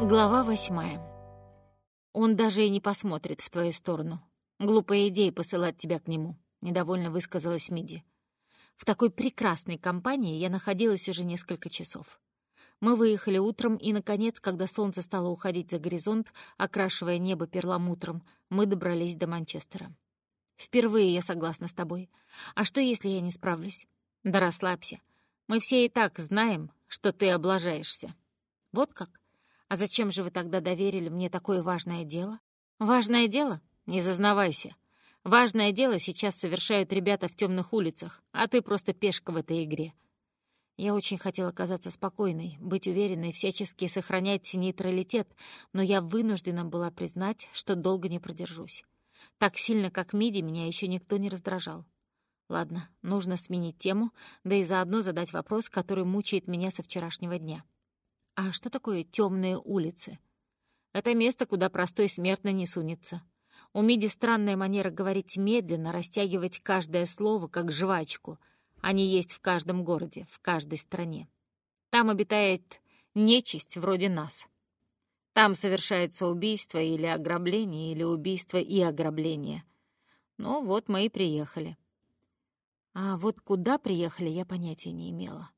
Глава восьмая. Он даже и не посмотрит в твою сторону. Глупая идея посылать тебя к нему, недовольно высказалась Миди. В такой прекрасной компании я находилась уже несколько часов. Мы выехали утром, и, наконец, когда солнце стало уходить за горизонт, окрашивая небо перламутром, мы добрались до Манчестера. Впервые я согласна с тобой. А что, если я не справлюсь? Да расслабься. Мы все и так знаем, что ты облажаешься. Вот как? А зачем же вы тогда доверили мне такое важное дело? Важное дело? Не зазнавайся. Важное дело сейчас совершают ребята в темных улицах, а ты просто пешка в этой игре. Я очень хотела казаться спокойной, быть уверенной, всячески сохранять нейтралитет, но я вынуждена была признать, что долго не продержусь. Так сильно, как Миди, меня еще никто не раздражал. Ладно, нужно сменить тему, да и заодно задать вопрос, который мучает меня со вчерашнего дня. А что такое темные улицы? Это место, куда простой смертный не сунется. У Миди странная манера говорить медленно, растягивать каждое слово, как жвачку. Они есть в каждом городе, в каждой стране. Там обитает нечисть вроде нас. Там совершается убийство или ограбление, или убийство и ограбление. Ну вот мы и приехали. А вот куда приехали, я понятия не имела.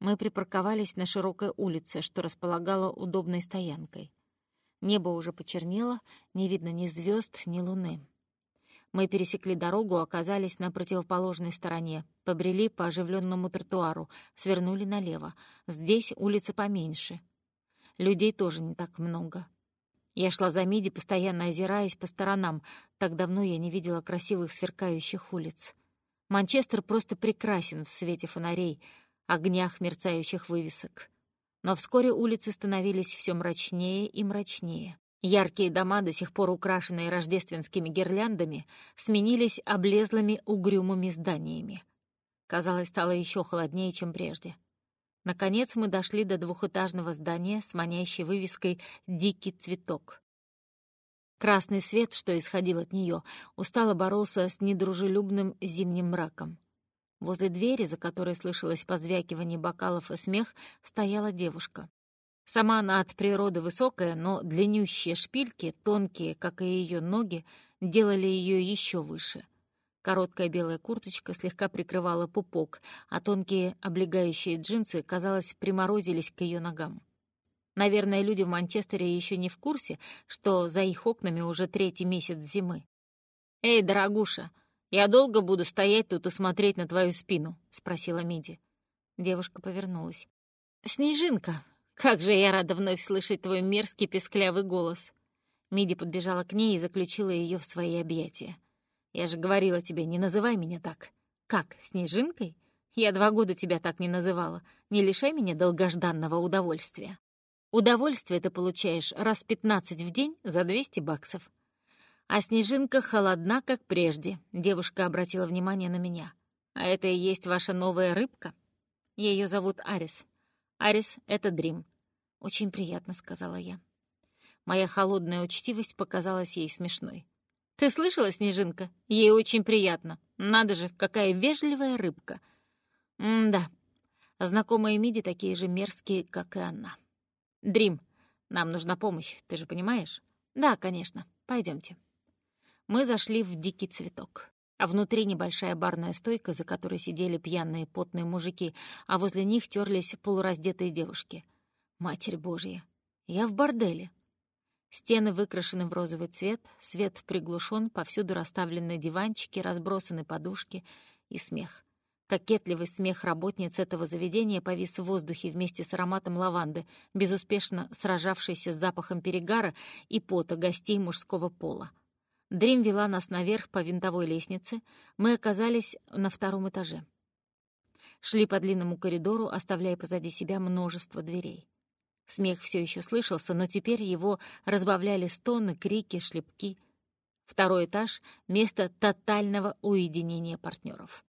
Мы припарковались на широкой улице, что располагало удобной стоянкой. Небо уже почернело, не видно ни звезд, ни луны. Мы пересекли дорогу, оказались на противоположной стороне, побрели по оживленному тротуару, свернули налево. Здесь улица поменьше. Людей тоже не так много. Я шла за Миди, постоянно озираясь по сторонам. Так давно я не видела красивых сверкающих улиц. Манчестер просто прекрасен в свете фонарей — огнях мерцающих вывесок. Но вскоре улицы становились все мрачнее и мрачнее. Яркие дома, до сих пор украшенные рождественскими гирляндами, сменились облезлыми угрюмыми зданиями. Казалось, стало еще холоднее, чем прежде. Наконец мы дошли до двухэтажного здания с манящей вывеской «Дикий цветок». Красный свет, что исходил от нее, устало боролся с недружелюбным зимним мраком. Возле двери, за которой слышалось позвякивание бокалов и смех, стояла девушка. Сама она от природы высокая, но длиннющие шпильки, тонкие, как и ее ноги, делали ее еще выше. Короткая белая курточка слегка прикрывала пупок, а тонкие облегающие джинсы, казалось, приморозились к ее ногам. Наверное, люди в Манчестере еще не в курсе, что за их окнами уже третий месяц зимы. «Эй, дорогуша, «Я долго буду стоять тут и смотреть на твою спину?» — спросила Миди. Девушка повернулась. «Снежинка, как же я рада вновь слышать твой мерзкий песклявый голос!» Миди подбежала к ней и заключила ее в свои объятия. «Я же говорила тебе, не называй меня так». «Как, Снежинкой? Я два года тебя так не называла. Не лишай меня долгожданного удовольствия». «Удовольствие ты получаешь раз пятнадцать в день за двести баксов. А снежинка холодна, как прежде. Девушка обратила внимание на меня. А это и есть ваша новая рыбка? Ее зовут Арис. Арис — это Дрим. Очень приятно, — сказала я. Моя холодная учтивость показалась ей смешной. «Ты слышала, Снежинка? Ей очень приятно. Надо же, какая вежливая рыбка!» «М-да. Знакомые Миди такие же мерзкие, как и она. Дрим, нам нужна помощь, ты же понимаешь?» «Да, конечно. Пойдемте мы зашли в дикий цветок. А внутри небольшая барная стойка, за которой сидели пьяные потные мужики, а возле них терлись полураздетые девушки. Матерь Божья! Я в борделе. Стены выкрашены в розовый цвет, свет приглушен, повсюду расставлены диванчики, разбросаны подушки и смех. Кокетливый смех работниц этого заведения повис в воздухе вместе с ароматом лаванды, безуспешно сражавшийся с запахом перегара и пота гостей мужского пола. Дрим вела нас наверх по винтовой лестнице. Мы оказались на втором этаже. Шли по длинному коридору, оставляя позади себя множество дверей. Смех все еще слышался, но теперь его разбавляли стоны, крики, шлепки. Второй этаж — место тотального уединения партнеров.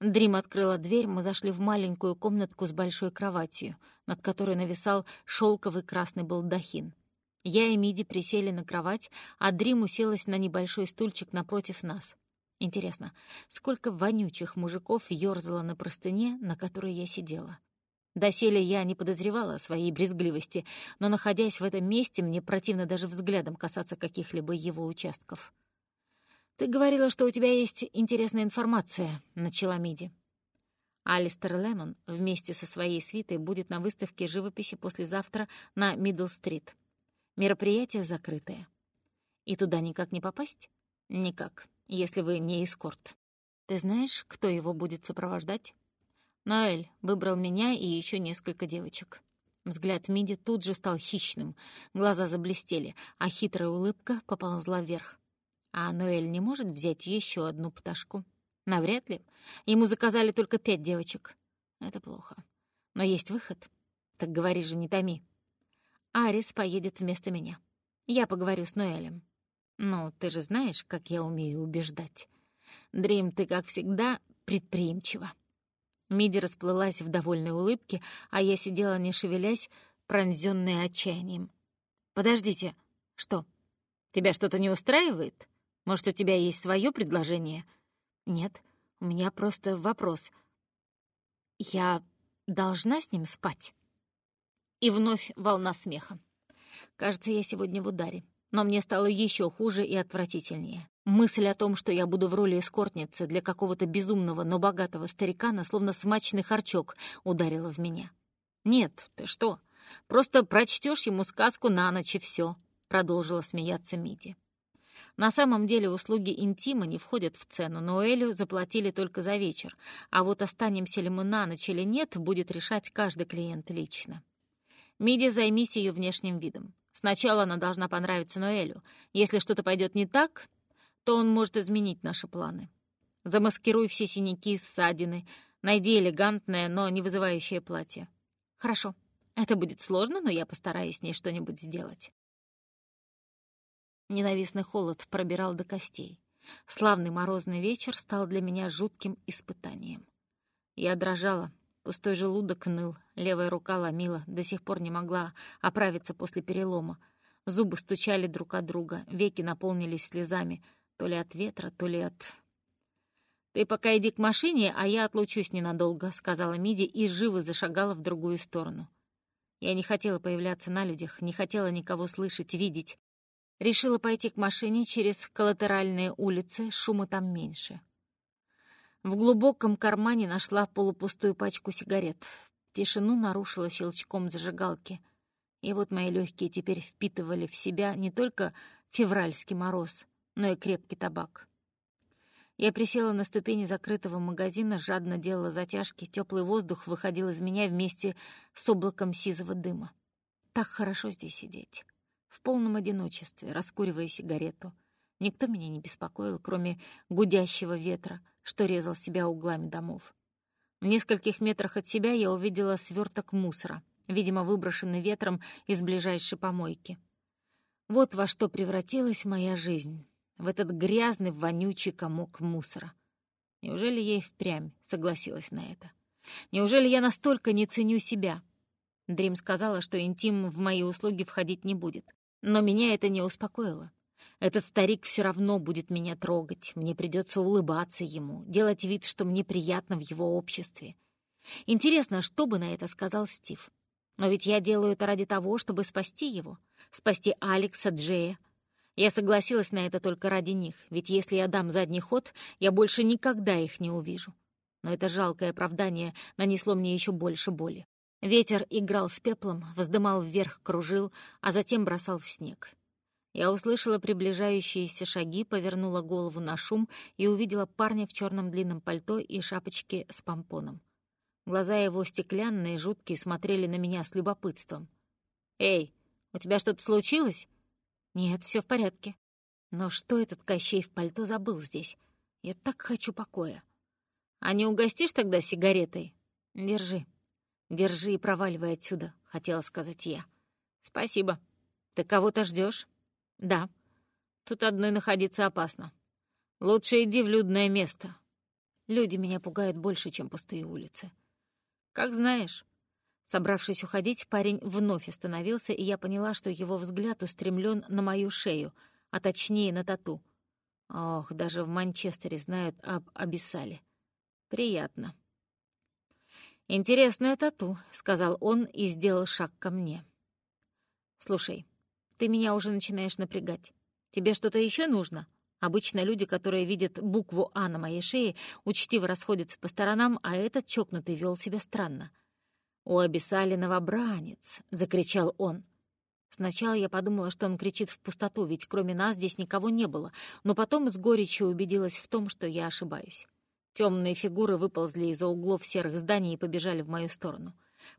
Дрим открыла дверь, мы зашли в маленькую комнатку с большой кроватью, над которой нависал шелковый красный балдахин — я и Миди присели на кровать, а Дрим уселась на небольшой стульчик напротив нас. Интересно, сколько вонючих мужиков ёрзало на простыне, на которой я сидела? Доселе я не подозревала о своей брезгливости, но, находясь в этом месте, мне противно даже взглядом касаться каких-либо его участков. «Ты говорила, что у тебя есть интересная информация», — начала Миди. Алистер Лемон вместе со своей свитой будет на выставке живописи послезавтра на Мидл-стрит. Мероприятие закрытое. И туда никак не попасть? Никак, если вы не эскорт. Ты знаешь, кто его будет сопровождать? Ноэль выбрал меня и еще несколько девочек. Взгляд Миди тут же стал хищным, глаза заблестели, а хитрая улыбка поползла вверх. А Ноэль не может взять еще одну пташку? Навряд ли. Ему заказали только пять девочек. Это плохо. Но есть выход. Так говори же, не томи. Арис поедет вместо меня. Я поговорю с Ноэлем. Ну, ты же знаешь, как я умею убеждать. Дрим, ты, как всегда, предприимчива. Миди расплылась в довольной улыбке, а я сидела, не шевелясь, пронзённая отчаянием. «Подождите. Что? Тебя что-то не устраивает? Может, у тебя есть свое предложение?» «Нет, у меня просто вопрос. Я должна с ним спать?» И вновь волна смеха. Кажется, я сегодня в ударе. Но мне стало еще хуже и отвратительнее. Мысль о том, что я буду в роли эскортницы для какого-то безумного, но богатого старикана, словно смачный харчок, ударила в меня. «Нет, ты что? Просто прочтешь ему сказку на ночь и все», — продолжила смеяться Миди. На самом деле услуги интима не входят в цену, но Элю заплатили только за вечер, а вот останемся ли мы на ночь или нет, будет решать каждый клиент лично. Миди, займись ее внешним видом. Сначала она должна понравиться Ноэлю. Если что-то пойдет не так, то он может изменить наши планы. Замаскируй все синяки и ссадины, найди элегантное, но не вызывающее платье. Хорошо. Это будет сложно, но я постараюсь с ней что-нибудь сделать. Ненавистный холод пробирал до костей. Славный морозный вечер стал для меня жутким испытанием. Я дрожала, Пустой желудок ныл, левая рука ломила, до сих пор не могла оправиться после перелома. Зубы стучали друг от друга, веки наполнились слезами, то ли от ветра, то ли от... «Ты пока иди к машине, а я отлучусь ненадолго», — сказала Миди и живо зашагала в другую сторону. Я не хотела появляться на людях, не хотела никого слышать, видеть. Решила пойти к машине через коллатеральные улицы, шума там меньше. В глубоком кармане нашла полупустую пачку сигарет. Тишину нарушила щелчком зажигалки. И вот мои легкие теперь впитывали в себя не только февральский мороз, но и крепкий табак. Я присела на ступени закрытого магазина, жадно делала затяжки, теплый воздух выходил из меня вместе с облаком сизого дыма. Так хорошо здесь сидеть. В полном одиночестве, раскуривая сигарету. Никто меня не беспокоил, кроме гудящего ветра — что резал себя углами домов. В нескольких метрах от себя я увидела сверток мусора, видимо, выброшенный ветром из ближайшей помойки. Вот во что превратилась моя жизнь, в этот грязный, вонючий комок мусора. Неужели я и впрямь согласилась на это? Неужели я настолько не ценю себя? Дрим сказала, что интим в мои услуги входить не будет. Но меня это не успокоило. Этот старик все равно будет меня трогать, мне придется улыбаться ему, делать вид, что мне приятно в его обществе. Интересно, что бы на это сказал Стив? Но ведь я делаю это ради того, чтобы спасти его, спасти Алекса, Джея. Я согласилась на это только ради них, ведь если я дам задний ход, я больше никогда их не увижу. Но это жалкое оправдание нанесло мне еще больше боли. Ветер играл с пеплом, вздымал вверх, кружил, а затем бросал в снег. Я услышала приближающиеся шаги, повернула голову на шум и увидела парня в черном длинном пальто и шапочке с помпоном. Глаза его стеклянные, жуткие, смотрели на меня с любопытством. «Эй, у тебя что-то случилось?» «Нет, все в порядке». «Но что этот Кощей в пальто забыл здесь? Я так хочу покоя». «А не угостишь тогда сигаретой?» «Держи. Держи и проваливай отсюда», — хотела сказать я. «Спасибо. Ты кого-то ждешь? «Да. Тут одной находиться опасно. Лучше иди в людное место. Люди меня пугают больше, чем пустые улицы. Как знаешь». Собравшись уходить, парень вновь остановился, и я поняла, что его взгляд устремлен на мою шею, а точнее на тату. Ох, даже в Манчестере знают об Абиссале. Приятно. «Интересная тату», — сказал он и сделал шаг ко мне. «Слушай, ты меня уже начинаешь напрягать. Тебе что-то еще нужно?» Обычно люди, которые видят букву «А» на моей шее, учтиво расходятся по сторонам, а этот чокнутый вел себя странно. «У Абиссали новобранец!» — закричал он. Сначала я подумала, что он кричит в пустоту, ведь кроме нас здесь никого не было, но потом с горечью убедилась в том, что я ошибаюсь. Темные фигуры выползли из-за углов серых зданий и побежали в мою сторону.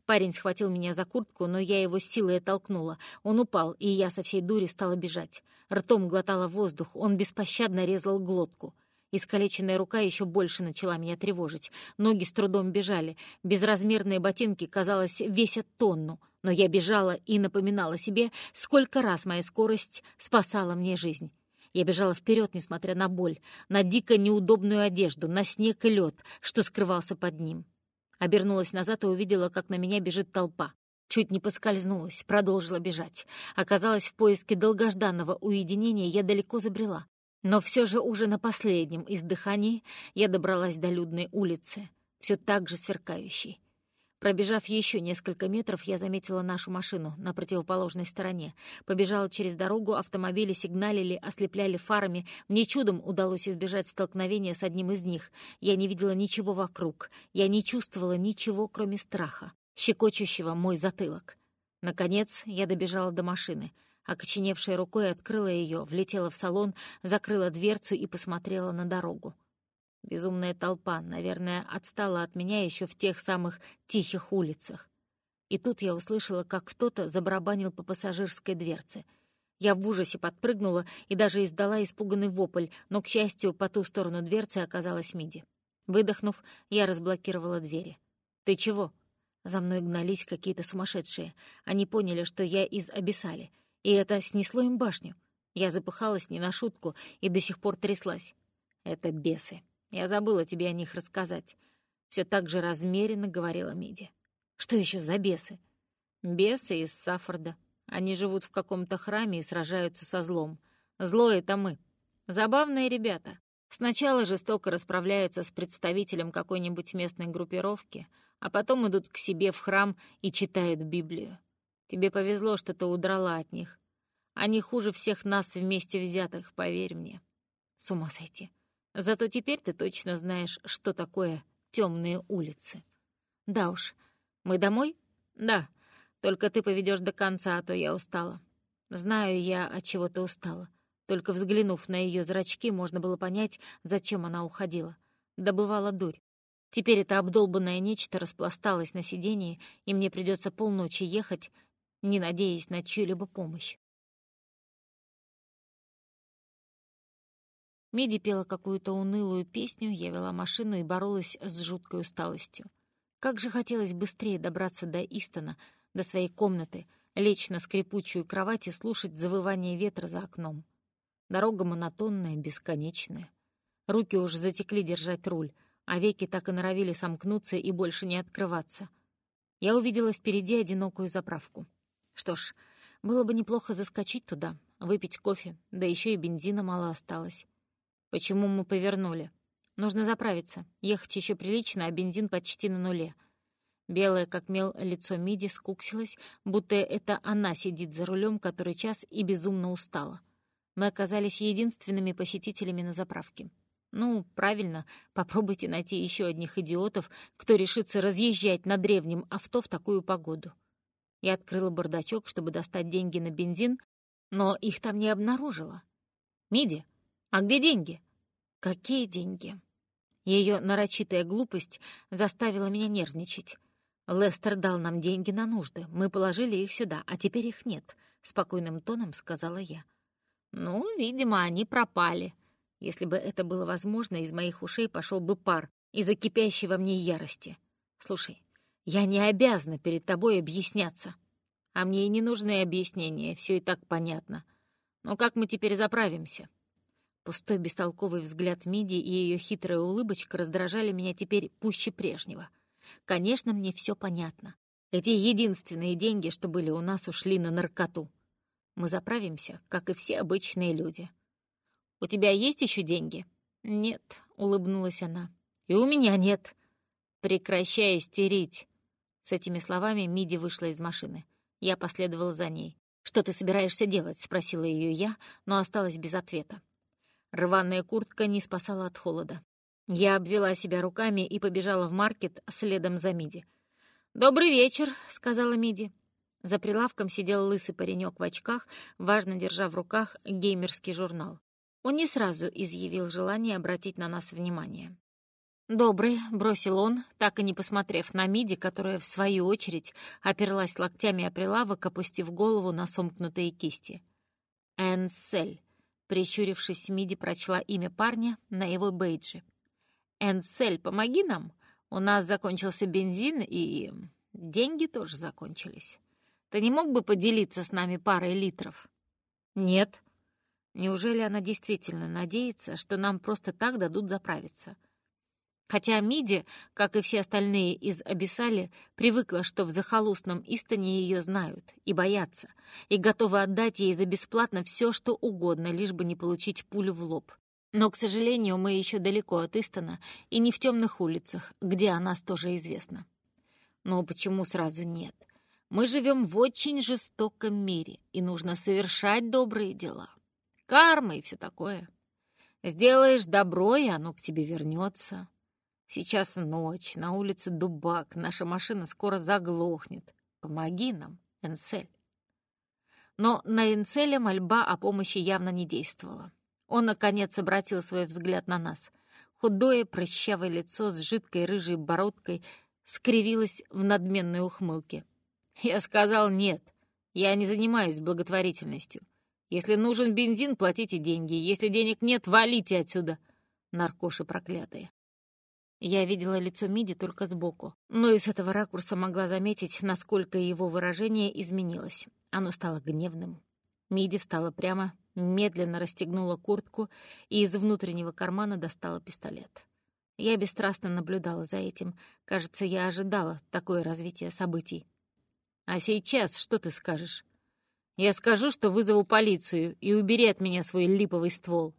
Парень схватил меня за куртку, но я его силой оттолкнула. Он упал, и я со всей дури стала бежать. Ртом глотала воздух, он беспощадно резал глотку. Искалеченная рука еще больше начала меня тревожить. Ноги с трудом бежали. Безразмерные ботинки, казалось, весят тонну. Но я бежала и напоминала себе, сколько раз моя скорость спасала мне жизнь. Я бежала вперед, несмотря на боль, на дико неудобную одежду, на снег и лед, что скрывался под ним. Обернулась назад и увидела, как на меня бежит толпа. Чуть не поскользнулась, продолжила бежать. Оказалась в поиске долгожданного уединения, я далеко забрела. Но все же уже на последнем издыхании я добралась до людной улицы, все так же сверкающей. Пробежав еще несколько метров, я заметила нашу машину на противоположной стороне. Побежала через дорогу, автомобили сигналили, ослепляли фарами. Мне чудом удалось избежать столкновения с одним из них. Я не видела ничего вокруг. Я не чувствовала ничего, кроме страха, щекочущего мой затылок. Наконец я добежала до машины. Окоченевшей рукой открыла ее, влетела в салон, закрыла дверцу и посмотрела на дорогу. Безумная толпа, наверное, отстала от меня еще в тех самых тихих улицах. И тут я услышала, как кто-то забарабанил по пассажирской дверце. Я в ужасе подпрыгнула и даже издала испуганный вопль, но, к счастью, по ту сторону дверцы оказалась Миди. Выдохнув, я разблокировала двери. «Ты чего?» За мной гнались какие-то сумасшедшие. Они поняли, что я из Абиссали, и это снесло им башню. Я запыхалась не на шутку и до сих пор тряслась. Это бесы. Я забыла тебе о них рассказать. Все так же размеренно говорила Миди. Что еще за бесы? Бесы из Саффорда. Они живут в каком-то храме и сражаются со злом. Зло — это мы. Забавные ребята. Сначала жестоко расправляются с представителем какой-нибудь местной группировки, а потом идут к себе в храм и читают Библию. Тебе повезло, что ты удрала от них. Они хуже всех нас вместе взятых, поверь мне. С ума сойти. Зато теперь ты точно знаешь, что такое темные улицы. Да уж. Мы домой? Да. Только ты поведешь до конца, а то я устала. Знаю я, от чего ты устала. Только взглянув на ее зрачки, можно было понять, зачем она уходила. Добывала дурь. Теперь это обдолбанное нечто распласталось на сидении, и мне придется полночи ехать, не надеясь на чью-либо помощь. Миди пела какую-то унылую песню, я вела машину и боролась с жуткой усталостью. Как же хотелось быстрее добраться до Истона, до своей комнаты, лечь на скрипучую кровать и слушать завывание ветра за окном. Дорога монотонная, бесконечная. Руки уже затекли держать руль, а веки так и норовили сомкнуться и больше не открываться. Я увидела впереди одинокую заправку. Что ж, было бы неплохо заскочить туда, выпить кофе, да еще и бензина мало осталось. Почему мы повернули? Нужно заправиться. Ехать еще прилично, а бензин почти на нуле. Белое, как мел, лицо Миди скуксилось, будто это она сидит за рулем который час и безумно устала. Мы оказались единственными посетителями на заправке. Ну, правильно, попробуйте найти еще одних идиотов, кто решится разъезжать на древнем авто в такую погоду. Я открыла бардачок, чтобы достать деньги на бензин, но их там не обнаружила. «Миди, а где деньги?» «Какие деньги?» Ее нарочитая глупость заставила меня нервничать. «Лестер дал нам деньги на нужды. Мы положили их сюда, а теперь их нет», — спокойным тоном сказала я. «Ну, видимо, они пропали. Если бы это было возможно, из моих ушей пошел бы пар из-за кипящей во мне ярости. Слушай, я не обязана перед тобой объясняться. А мне и не нужны объяснения, все и так понятно. Но как мы теперь заправимся?» Пустой бестолковый взгляд Миди и ее хитрая улыбочка раздражали меня теперь пуще прежнего. Конечно, мне все понятно. Эти единственные деньги, что были у нас, ушли на наркоту. Мы заправимся, как и все обычные люди. «У тебя есть еще деньги?» «Нет», — улыбнулась она. «И у меня нет». «Прекращай истерить!» С этими словами Миди вышла из машины. Я последовала за ней. «Что ты собираешься делать?» — спросила ее я, но осталась без ответа. Рваная куртка не спасала от холода. Я обвела себя руками и побежала в маркет следом за Миди. «Добрый вечер», — сказала Миди. За прилавком сидел лысый паренек в очках, важно держа в руках геймерский журнал. Он не сразу изъявил желание обратить на нас внимание. «Добрый», — бросил он, так и не посмотрев на Миди, которая, в свою очередь, оперлась локтями о прилавок, опустив голову на сомкнутые кисти. «Энсель», — прищурившись, Миди прочла имя парня на его бейджи. «Энсель, помоги нам. У нас закончился бензин, и деньги тоже закончились». Ты не мог бы поделиться с нами парой литров?» «Нет». Неужели она действительно надеется, что нам просто так дадут заправиться? Хотя Миди, как и все остальные из Абиссали, привыкла, что в захолустном Истоне ее знают и боятся, и готовы отдать ей за бесплатно все, что угодно, лишь бы не получить пулю в лоб. Но, к сожалению, мы еще далеко от Истона и не в темных улицах, где о нас тоже известно. Но почему сразу нет? Мы живем в очень жестоком мире, и нужно совершать добрые дела. Карма и все такое. Сделаешь добро, и оно к тебе вернется. Сейчас ночь, на улице дубак, наша машина скоро заглохнет. Помоги нам, Энсель. Но на Энселя мольба о помощи явно не действовала. Он, наконец, обратил свой взгляд на нас. Худое, прыщавое лицо с жидкой рыжей бородкой скривилось в надменной ухмылке. Я сказал нет. Я не занимаюсь благотворительностью. Если нужен бензин, платите деньги. Если денег нет, валите отсюда. Наркоши проклятые. Я видела лицо Миди только сбоку, но из этого ракурса могла заметить, насколько его выражение изменилось. Оно стало гневным. Миди встала прямо, медленно расстегнула куртку и из внутреннего кармана достала пистолет. Я бесстрастно наблюдала за этим. Кажется, я ожидала такое развитие событий. А сейчас что ты скажешь? Я скажу, что вызову полицию и убери от меня свой липовый ствол.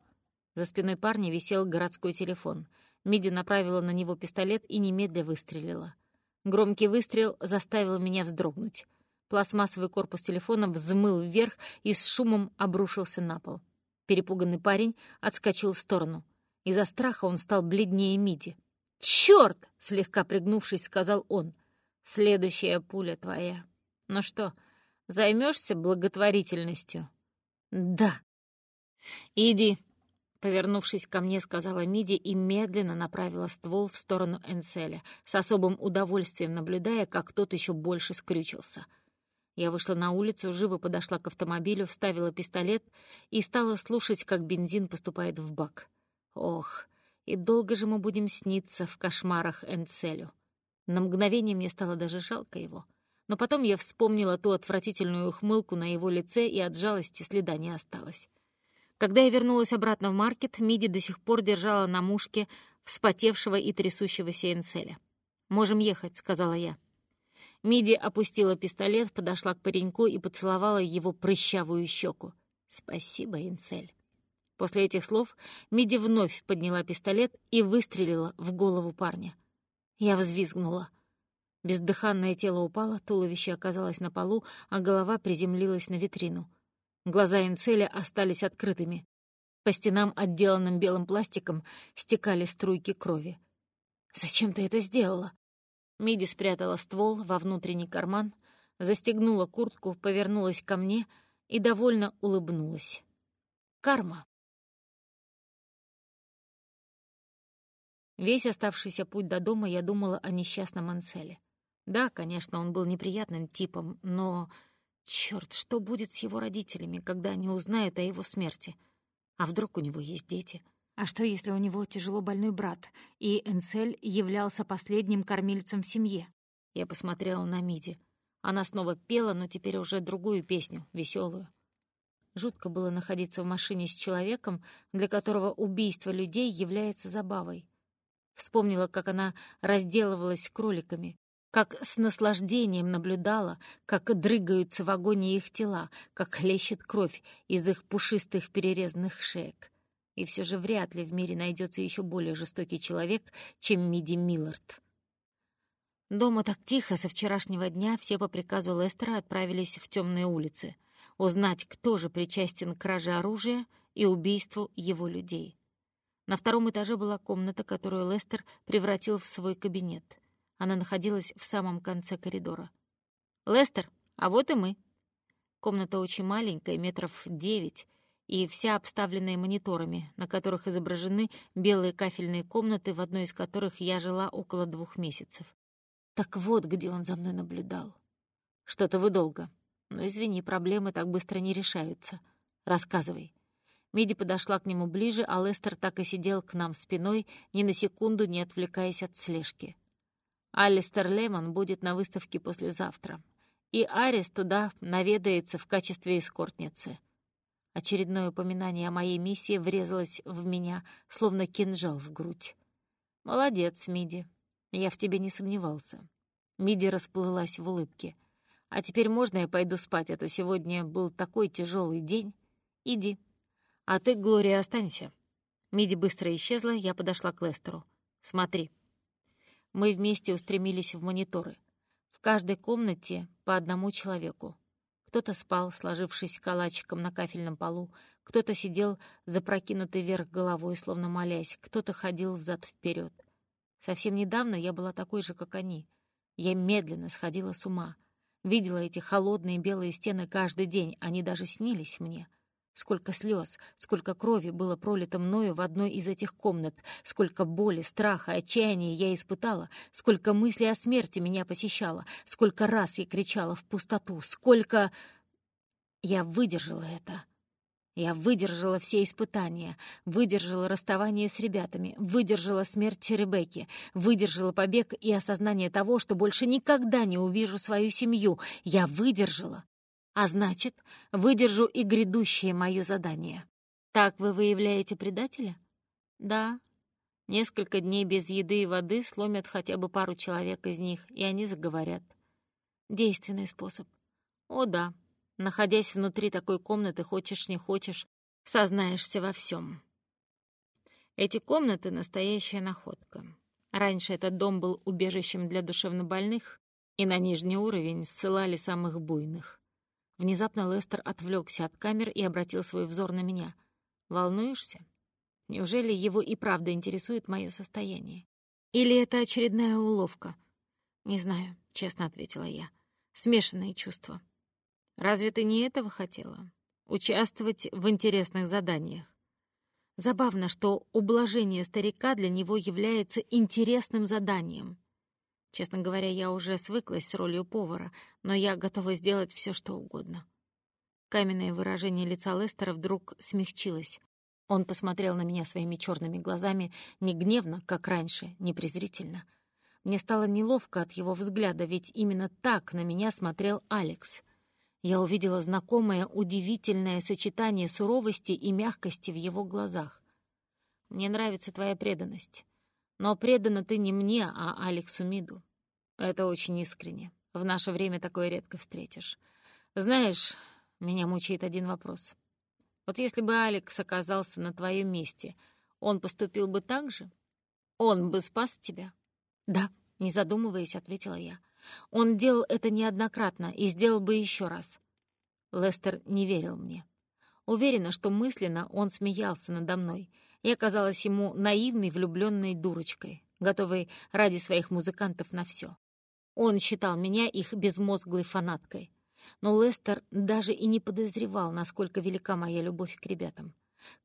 За спиной парня висел городской телефон. Миди направила на него пистолет и немедля выстрелила. Громкий выстрел заставил меня вздрогнуть. Пластмассовый корпус телефона взмыл вверх и с шумом обрушился на пол. Перепуганный парень отскочил в сторону. Из-за страха он стал бледнее Миди. «Чёрт!» — слегка пригнувшись, сказал он. «Следующая пуля твоя». Ну что, займешься благотворительностью? Да. Иди, Повернувшись ко мне, сказала Миди и медленно направила ствол в сторону Энселя, с особым удовольствием наблюдая, как тот еще больше скрючился. Я вышла на улицу, живо подошла к автомобилю, вставила пистолет и стала слушать, как бензин поступает в бак. Ох, и долго же мы будем сниться в кошмарах Энцелю. На мгновение мне стало даже жалко его — но потом я вспомнила ту отвратительную ухмылку на его лице, и от жалости следа не осталось. Когда я вернулась обратно в маркет, Миди до сих пор держала на мушке вспотевшего и трясущегося Энцеля. «Можем ехать», — сказала я. Миди опустила пистолет, подошла к пареньку и поцеловала его прыщавую щеку. «Спасибо, Энцель». После этих слов Миди вновь подняла пистолет и выстрелила в голову парня. Я взвизгнула. Бездыханное тело упало, туловище оказалось на полу, а голова приземлилась на витрину. Глаза Инцеля остались открытыми. По стенам, отделанным белым пластиком, стекали струйки крови. «Зачем ты это сделала?» Миди спрятала ствол во внутренний карман, застегнула куртку, повернулась ко мне и довольно улыбнулась. «Карма». Весь оставшийся путь до дома я думала о несчастном Анселе. Да, конечно, он был неприятным типом, но... Чёрт, что будет с его родителями, когда они узнают о его смерти? А вдруг у него есть дети? А что, если у него тяжело больной брат, и Энсель являлся последним кормильцем в семье? Я посмотрела на Миди. Она снова пела, но теперь уже другую песню, веселую. Жутко было находиться в машине с человеком, для которого убийство людей является забавой. Вспомнила, как она разделывалась с кроликами, как с наслаждением наблюдала, как дрыгаются в агонии их тела, как хлещет кровь из их пушистых перерезанных шеек. И все же вряд ли в мире найдется еще более жестокий человек, чем Миди Миллард. Дома так тихо, со вчерашнего дня все по приказу Лестера отправились в темные улицы, узнать, кто же причастен к краже оружия и убийству его людей. На втором этаже была комната, которую Лестер превратил в свой кабинет. Она находилась в самом конце коридора. «Лестер, а вот и мы». Комната очень маленькая, метров девять, и вся обставленная мониторами, на которых изображены белые кафельные комнаты, в одной из которых я жила около двух месяцев. Так вот, где он за мной наблюдал. Что-то вы долго. Но извини, проблемы так быстро не решаются. Рассказывай. Миди подошла к нему ближе, а Лестер так и сидел к нам спиной, ни на секунду не отвлекаясь от слежки. Алистер Лемон будет на выставке послезавтра. И Арис туда наведается в качестве эскортницы. Очередное упоминание о моей миссии врезалось в меня, словно кинжал в грудь. «Молодец, Миди. Я в тебе не сомневался. Миди расплылась в улыбке. А теперь можно я пойду спать, а то сегодня был такой тяжелый день. Иди. А ты, Глория, останься. Миди быстро исчезла, я подошла к Лестеру. Смотри. Мы вместе устремились в мониторы. В каждой комнате по одному человеку. Кто-то спал, сложившись калачиком на кафельном полу, кто-то сидел запрокинутый вверх головой, словно молясь, кто-то ходил взад вперед. Совсем недавно я была такой же, как они. Я медленно сходила с ума. Видела эти холодные белые стены каждый день, они даже снились мне. Сколько слез, сколько крови было пролито мною в одной из этих комнат, сколько боли, страха, отчаяния я испытала, сколько мыслей о смерти меня посещало, сколько раз я кричала в пустоту, сколько... Я выдержала это. Я выдержала все испытания, выдержала расставание с ребятами, выдержала смерть Ребекки, выдержала побег и осознание того, что больше никогда не увижу свою семью. Я выдержала. А значит, выдержу и грядущее мое задание. Так вы выявляете предателя? Да. Несколько дней без еды и воды сломят хотя бы пару человек из них, и они заговорят. Действенный способ. О да, Находясь внутри такой комнаты, хочешь не хочешь, сознаешься во всем. Эти комнаты — настоящая находка. Раньше этот дом был убежищем для душевнобольных, и на нижний уровень ссылали самых буйных. Внезапно Лестер отвлекся от камер и обратил свой взор на меня. «Волнуешься? Неужели его и правда интересует мое состояние? Или это очередная уловка?» «Не знаю», — честно ответила я. «Смешанные чувства». Разве ты не этого хотела? Участвовать в интересных заданиях. Забавно, что ублажение старика для него является интересным заданием. Честно говоря, я уже свыклась с ролью повара, но я готова сделать все, что угодно. Каменное выражение лица Лестера вдруг смягчилось. Он посмотрел на меня своими черными глазами не гневно, как раньше, не презрительно. Мне стало неловко от его взгляда, ведь именно так на меня смотрел Алекс я увидела знакомое удивительное сочетание суровости и мягкости в его глазах. «Мне нравится твоя преданность. Но предана ты не мне, а Алексу Миду. Это очень искренне. В наше время такое редко встретишь. Знаешь, меня мучает один вопрос. Вот если бы Алекс оказался на твоем месте, он поступил бы так же? Он бы спас тебя?» «Да», — не задумываясь, ответила я. Он делал это неоднократно и сделал бы еще раз. Лестер не верил мне. Уверена, что мысленно он смеялся надо мной. Я казалась ему наивной, влюбленной дурочкой, готовой ради своих музыкантов на все. Он считал меня их безмозглой фанаткой. Но Лестер даже и не подозревал, насколько велика моя любовь к ребятам.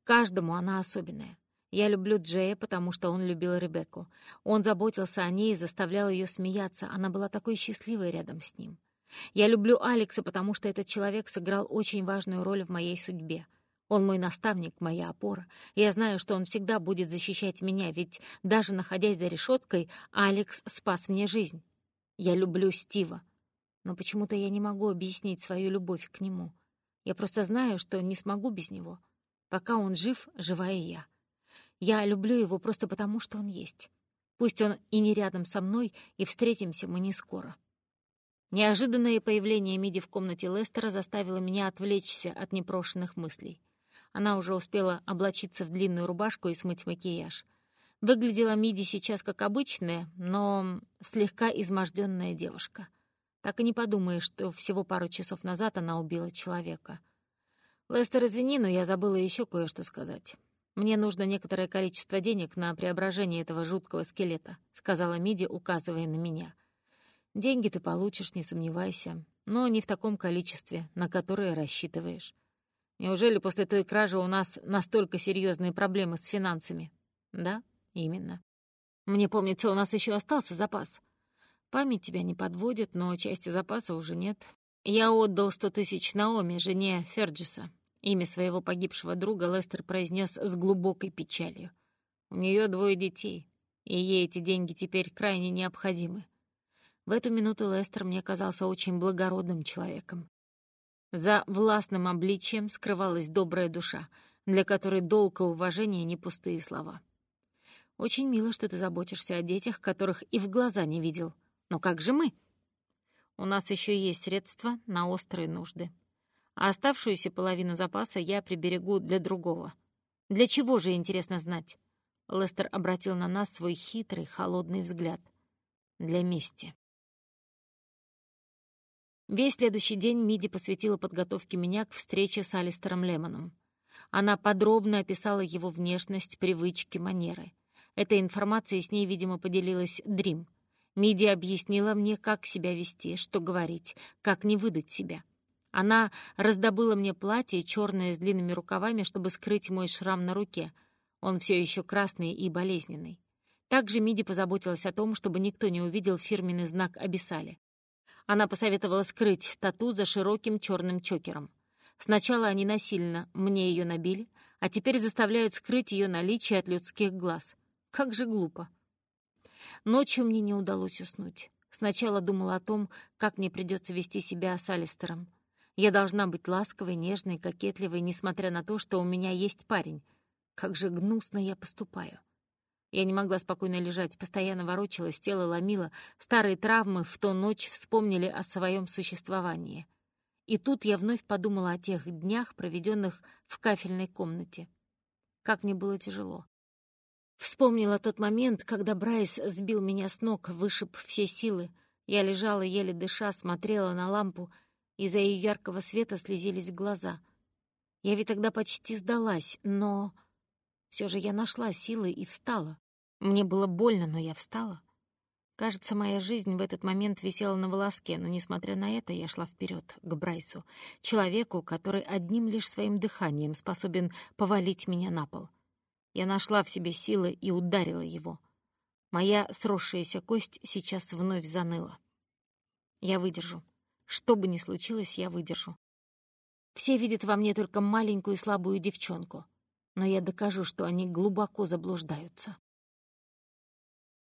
Каждому она особенная. Я люблю Джея, потому что он любил Ребекку. Он заботился о ней и заставлял ее смеяться. Она была такой счастливой рядом с ним. Я люблю Алекса, потому что этот человек сыграл очень важную роль в моей судьбе. Он мой наставник, моя опора. Я знаю, что он всегда будет защищать меня, ведь даже находясь за решеткой, Алекс спас мне жизнь. Я люблю Стива. Но почему-то я не могу объяснить свою любовь к нему. Я просто знаю, что не смогу без него. Пока он жив, жива и я. Я люблю его просто потому, что он есть. Пусть он и не рядом со мной, и встретимся мы не скоро. Неожиданное появление Миди в комнате Лестера заставило меня отвлечься от непрошенных мыслей. Она уже успела облачиться в длинную рубашку и смыть макияж. Выглядела Миди сейчас как обычная, но слегка изможденная девушка. Так и не подумаешь, что всего пару часов назад она убила человека. «Лестер, извини, но я забыла еще кое-что сказать. Мне нужно некоторое количество денег на преображение этого жуткого скелета», — сказала Миди, указывая на меня. «Деньги ты получишь, не сомневайся, но не в таком количестве, на которое рассчитываешь. Неужели после той кражи у нас настолько серьезные проблемы с финансами?» «Да, именно. Мне помнится, у нас еще остался запас. Память тебя не подводит, но части запаса уже нет. Я отдал сто тысяч Наоми, жене Ферджиса. Имя своего погибшего друга Лестер произнес с глубокой печалью. У нее двое детей, и ей эти деньги теперь крайне необходимы. В эту минуту Лестер мне казался очень благородным человеком. За властным обличием скрывалась добрая душа, для которой долг и уважение — не пустые слова. «Очень мило, что ты заботишься о детях, которых и в глаза не видел. Но как же мы?» «У нас еще есть средства на острые нужды», а оставшуюся половину запаса я приберегу для другого. Для чего же, интересно знать? Лестер обратил на нас свой хитрый, холодный взгляд. Для мести. Весь следующий день Миди посвятила подготовке меня к встрече с Алистером Лемоном. Она подробно описала его внешность, привычки, манеры. Этой информацией с ней, видимо, поделилась Дрим. Миди объяснила мне, как себя вести, что говорить, как не выдать себя. Она раздобыла мне платье, черное с длинными рукавами, чтобы скрыть мой шрам на руке. Он все еще красный и болезненный. Также Миди позаботилась о том, чтобы никто не увидел фирменный знак Абиссали. Она посоветовала скрыть тату за широким черным чокером. Сначала они насильно мне ее набили, а теперь заставляют скрыть ее наличие от людских глаз. Как же глупо. Ночью мне не удалось уснуть. Сначала думала о том, как мне придется вести себя с Алистером. Я должна быть ласковой, нежной, кокетливой, несмотря на то, что у меня есть парень. Как же гнусно я поступаю. Я не могла спокойно лежать, постоянно ворочалась, тело ломило. Старые травмы в ту ночь вспомнили о своем существовании. И тут я вновь подумала о тех днях, проведенных в кафельной комнате. Как мне было тяжело. Вспомнила тот момент, когда Брайс сбил меня с ног, вышиб все силы. Я лежала, еле дыша, смотрела на лампу — из-за ее яркого света слезились глаза. Я ведь тогда почти сдалась, но... все же я нашла силы и встала. Мне было больно, но я встала. Кажется, моя жизнь в этот момент висела на волоске, но, несмотря на это, я шла вперед к Брайсу, человеку, который одним лишь своим дыханием способен повалить меня на пол. Я нашла в себе силы и ударила его. Моя сросшаяся кость сейчас вновь заныла. Я выдержу. Что бы ни случилось, я выдержу. Все видят во мне только маленькую слабую девчонку, но я докажу, что они глубоко заблуждаются.